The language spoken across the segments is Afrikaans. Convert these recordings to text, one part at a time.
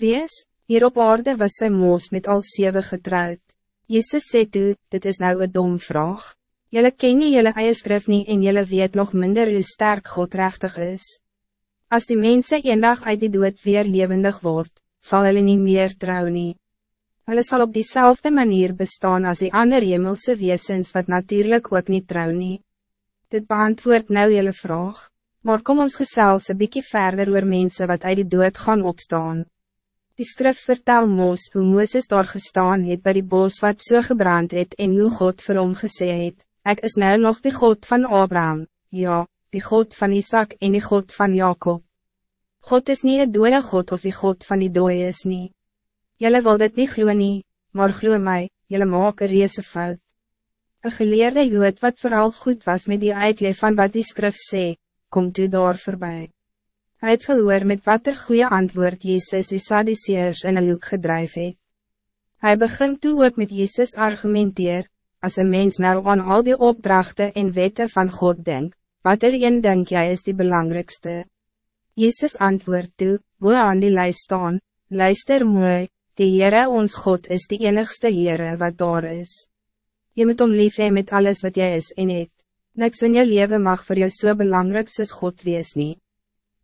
Wees, hier op aarde was sy moos met al zeven getrouwd. Jezus sê toe, dit is nou een dom vraag. Jelle ken nie jelle eie skrif nie en jelle weet nog minder hoe sterk God rechtig is. Als die mensen eendag uit die dood weer levendig wordt, zal hulle niet meer trouw nie. Hulle sal op diezelfde manier bestaan als die ander hemelse wezens wat natuurlijk ook niet trouw nie. Dit beantwoord nou jelle vraag, maar kom ons gesels een bykie verder oor mense wat uit die dood gaan opstaan. Die skrif vertel Moos hoe Mooses daar gestaan het bij die bos wat so gebrand het en hoe God vir hom gesê het, Ek is nou nog die God van Abraham, ja, die God van Isaac en die God van Jacob. God is niet een dode God of die God van die dooie is nie. Julle wil dit nie glo nie, maar glo my, julle maak een reese fout. Een geleerde jood wat vooral goed was met die uitleef van wat die skrif sê, kom toe daar voorbij. Hij het gehoor met wat er goede antwoord Jezus die Sadduceers in een hoek gedrijf het. Hy begint toe ook met Jezus argumenteer, als een mens nou aan al die opdrachten en wetten van God denkt, wat er een denk jij is die belangrijkste. Jezus antwoord toe, hoe aan die lijst staan, luister mooi, die Heere ons God is die enigste Heere wat daar is. Je moet om lief met alles wat jij is en het. Niks in je leven mag voor jou zo so belangrijk soos God wees niet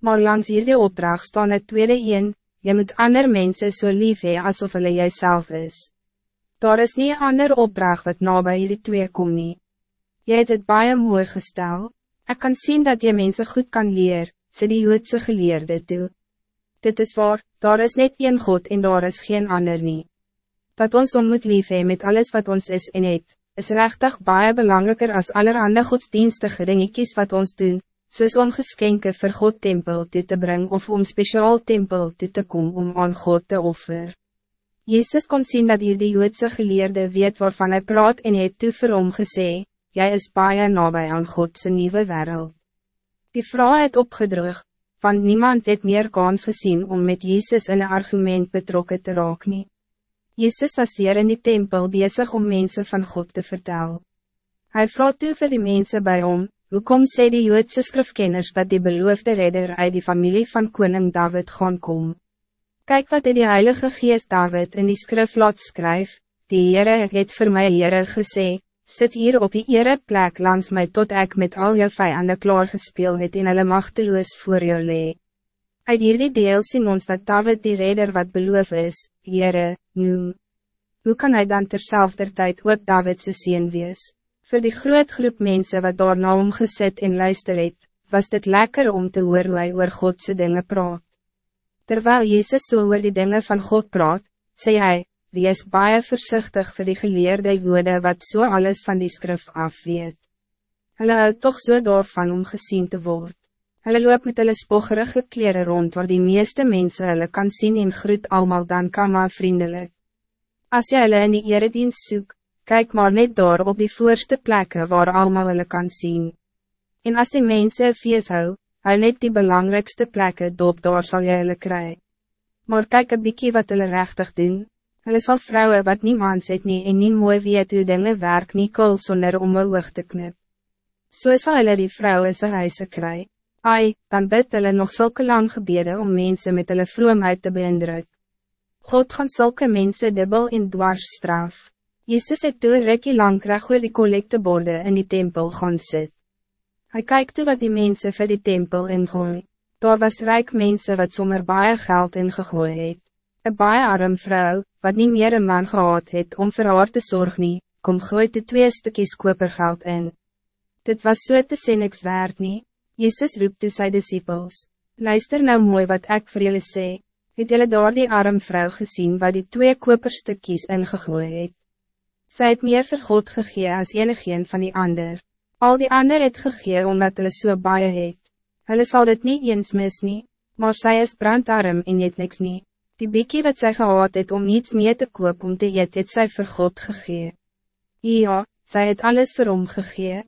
maar langs hierdie opdracht staan het tweede een, je moet ander mensen zo so lief hee asof hulle jyself is. Daar is niet ander opdracht wat na by hierdie twee kom nie. Jy het het baie mooi gestel, ik kan zien dat je mensen goed kan leer, sê die Joodse geleerde toe. Dit is waar, daar is net een God en daar is geen ander nie. Dat ons om moet lief hee met alles wat ons is en het, is rechtig baie belangrijker als allerhande godsdienstige dingetjies wat ons doen, soos om geskenke vir God tempel toe te brengen of om speciaal tempel toe te komen om aan God te offer. Jezus kon zien dat hier die Joodse geleerde weet waarvan hij praat en het toe vir hom gesê, jy is baie nabij aan Godse nieuwe wereld. Die vrouw het opgedrug, van niemand het meer kans gezien om met Jezus in een argument betrokken te raak nie. Jezus was weer in die tempel bezig om mensen van God te vertellen. Hij vroeg toe vir die mensen bij hom, Hoe kom sê die Joodse skrifkenners dat die beloofde redder uit die familie van koning David gaan kom? Kijk wat die Heilige Geest David in die skrif laat skryf, die Heere het vir my Heere gesê, sit hier op die Heere plek langs mij tot ik met al jou vijanden klaar gespeel het en hulle machteloos voor jou lee. Uit hierdie deel sien ons dat David die redder wat beloof is, Heere, noem. Hoe kan hij dan terzelfde tijd ook Davidse sien wees? Voor die groot groep mensen wat daar na hom gesit en luister het, was dit lekker om te hoor hoe hy oor Godse dingen praat. Terwijl Jezus so oor die dingen van God praat, sê hy, wees baie voorzichtig voor die geleerde woorde wat so alles van die skrif af weet. Hulle hou toch so daarvan om gezien te worden. Hulle loop met hulle spoggerige kleren rond waar die meeste mensen hulle kan zien en groet allemaal dan kan maar vriendelijk. Als jy hulle in die eredienst soek, Kijk maar net daar op die voorste plekken waar allemaal hulle kan zien. En als die mensen feest hou, hou net die belangrijkste plekken dop daar sal jy hulle kry. Maar kijk een bykie wat hulle rechtig doen. Hulle sal vrouwen wat niemand het nie en nie mooi weet hoe dinge werk nie kul sonder om een oog te knip. So sal hulle die vrouwen sy huise kry. Ai, dan bid hulle nog zulke lang gebede om mensen met hulle vroomheid te beïndruk. God gaan zulke mensen dubbel in dwars straf. Jezus het toe rekkie lang reg oor die collecteborde in die tempel gaan sit. Hij kijkt toe wat die mensen vir die tempel ingooi. Daar was rijk mensen wat sommer baie geld ingegooi het. Een baie arm vrouw, wat niet meer een man gehad het om vir haar te zorgen, nie, kom gooi de twee stukjes kopergeld in. Dit was so te sê niks waard nie. Jezus roept toe sy disciples. Luister nou mooi wat ik voor jullie sê. Het jullie daar die arm vrouw gezien wat die twee koperstukjes ingegooi het? Zij het meer vir God gegee as enigeen van die ander. Al die ander het gegee omdat hulle so baie het. Hulle sal dit niet eens mis nie, maar zij is brandarm en het niks nie. Die biekie wat zij gehad het om niets meer te koop om te eet het sy vir God gegee. Ja, zij het alles vir hom gegee.